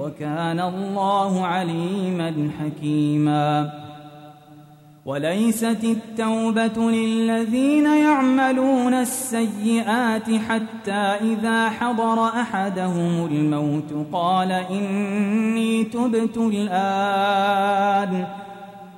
وكان الله عليما حكيما. وليست التوبة للذين يعملون السيئات حتى إذا حضر أحدهم الموت قال إني تبت الآن.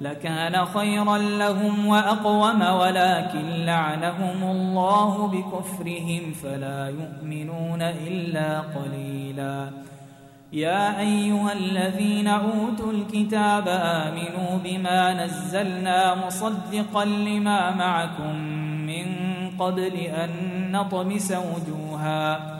لكان خيرا لهم وأقوم ولكن لعنهم الله بكفرهم فلا يؤمنون إلا قليلاً. يا أيها الذين أوتوا الكتاب آمنوا بما نزلنا مصدقا لما معكم من قبل أن نطمس وجوها.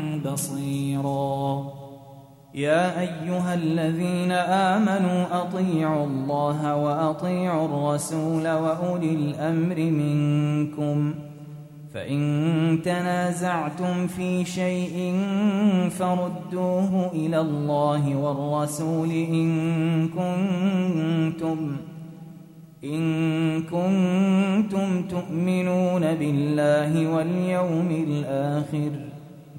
بصيرا. يا أيها الذين آمنوا أطيعوا الله وأطيعوا الرسول وأولي الأمر منكم. فإن تنازعتم في شيء فردوه إلى الله والرسول إن كنتم إن كنتم تؤمنون بالله واليوم الآخر.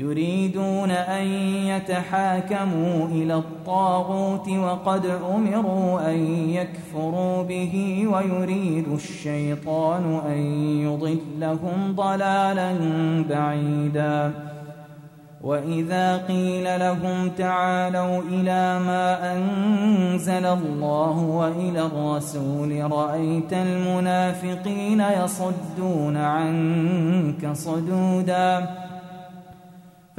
يريدون أن يتحاكموا إلى الطاغوت وقد أمروا أن يكفروا به ويريد الشيطان أن يضلهم ضلالا بعيدا. وإذا قيل لهم تعالوا إلى ما أنزل الله وإلى الرسول رأيت المنافقين يصدون عنك صدوداً.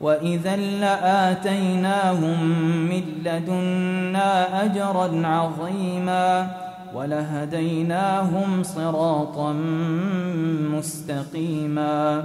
وإذا لآتيناهم من لدنا أجرا عظيما ولهديناهم صراطا مستقيما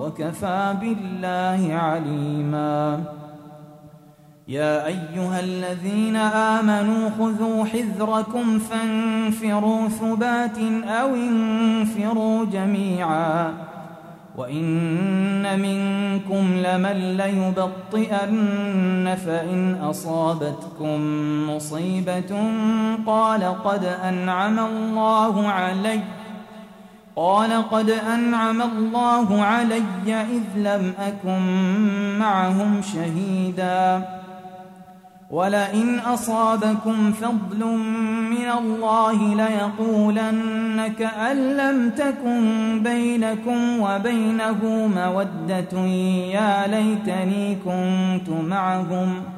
وكفى بالله عليما. يا أيها الذين آمنوا خذوا حذركم فانفروا ثبات أو انفروا جميعا. وإن منكم لمن ليبطئن فإن أصابتكم مصيبة قال قد أنعم الله عليّ. قال قد أنعم الله علي إذ لم أكن معهم شهيدا. ولئن أصابكم فضل من الله ليقولن كأن لم تكن بينكم وبينه مودة يا ليتني كنت معهم ۖ.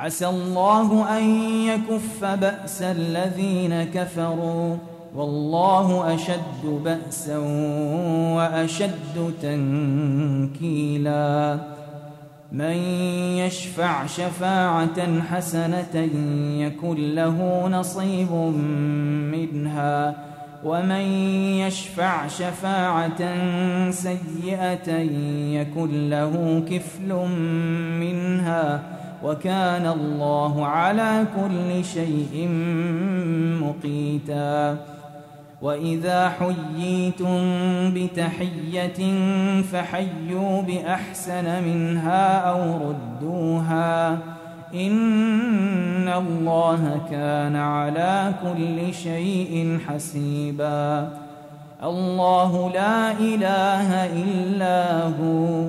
عسى الله أن يكف بأس الذين كفروا والله أشد بأسا وأشد تنكيلا. من يشفع شفاعة حسنة يكن له نصيب منها ومن يشفع شفاعة سيئة يكن له كفل منها. وكان الله على كل شيء مقيتا. وإذا حييتم بتحية فحيوا بأحسن منها أو ردوها. إن الله كان على كل شيء حسيبا. الله لا إله إلا هو.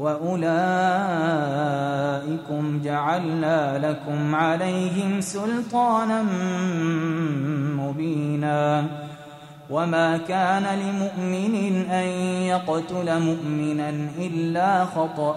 وأولئكم جعلنا لكم عليهم سلطانا مبينا وما كان لمؤمن أن يقتل مؤمنا إلا خطأ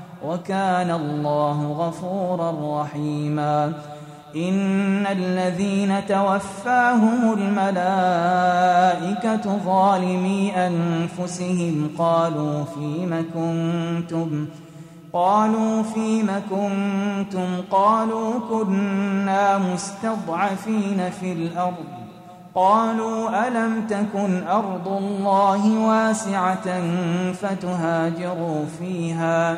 وكان الله غفورا رحيما. إن الذين توفاهم الملائكة ظالمي أنفسهم. قالوا فيم كنتم ؟ قالوا فيم كنتم؟ قالوا كنا مستضعفين في الأرض. قالوا ألم تكن أرض الله واسعة فتهاجروا فيها؟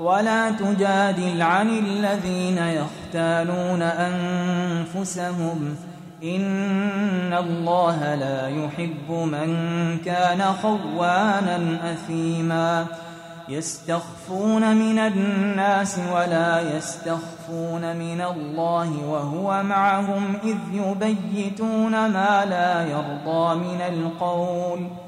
ولا تجادل عن الذين يختالون أنفسهم. إن الله لا يحب من كان خوانا أثيما. يستخفون من الناس ولا يستخفون من الله وهو معهم إذ يبيتون ما لا يرضى من القول ۖ.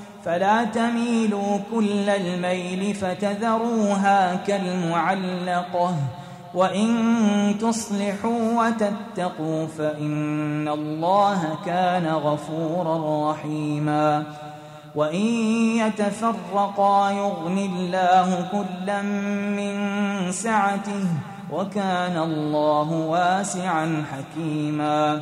فلا تميلوا كل الميل فتذروها كالمعلقة. وإن تصلحوا وتتقوا فإن الله كان غفورا رحيما. وإن يتفرقا يغن الله كلا من سعته وكان الله واسعا حكيما.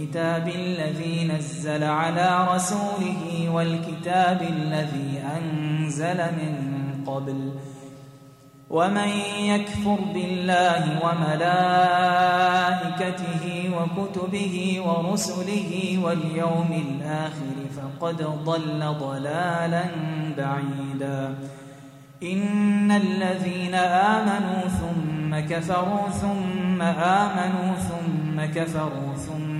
والكتاب الذي نزل على رسوله والكتاب الذي أنزل من قبل. ومن يكفر بالله وملائكته وكتبه ورسله واليوم الآخر فقد ضل ضلالا بعيدا. إن الذين آمنوا ثم كفروا ثم آمنوا ثم كفروا ثم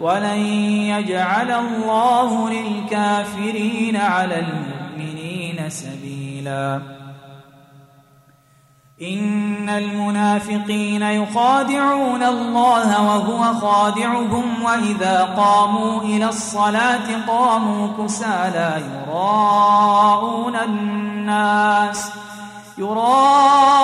ولن يجعل الله للكافرين على المؤمنين سبيلا. إن المنافقين يخادعون الله وهو خادعهم وإذا قاموا إلى الصلاة قاموا كسالى يراءون الناس. يراءون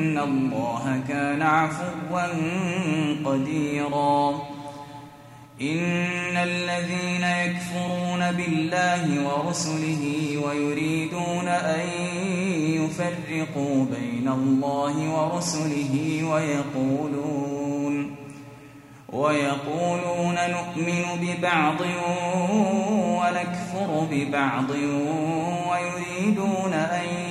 الله كان عفوا قديرا. إن الذين يكفرون بالله ورسله ويريدون أن يفرقوا بين الله ورسله ويقولون ويقولون نؤمن ببعض ونكفر ببعض ويريدون أن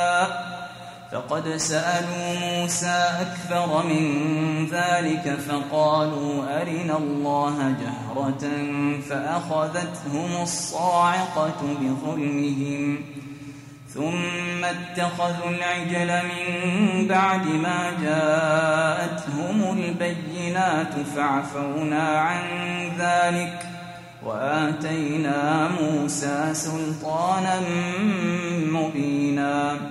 فقد سألوا موسى أكثر من ذلك فقالوا أرنا الله جهرة فأخذتهم الصاعقة بظلمهم ثم اتخذوا العجل من بعد ما جاءتهم البينات فعفونا عن ذلك وآتينا موسى سلطانا مبينا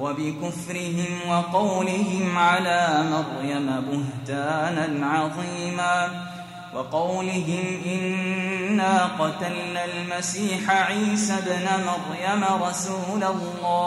وبكفرهم وقولهم على مريم بهتانا عظيما وقولهم إنا قتلنا المسيح عيسى ابن مريم رسول الله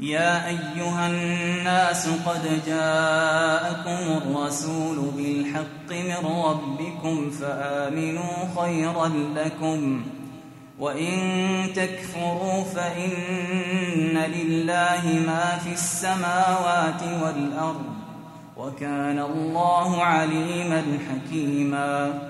يا أيها الناس قد جاءكم الرسول بالحق من ربكم فآمنوا خيرا لكم وإن تكفروا فإن لله ما في السماوات والأرض وكان الله عليما حكيما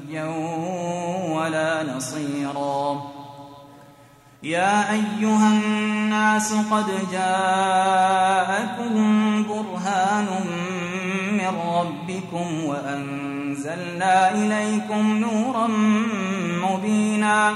ولا نصيرا. يا أيها الناس قد جاءكم برهان من ربكم وأنزلنا إليكم نورا مبينا.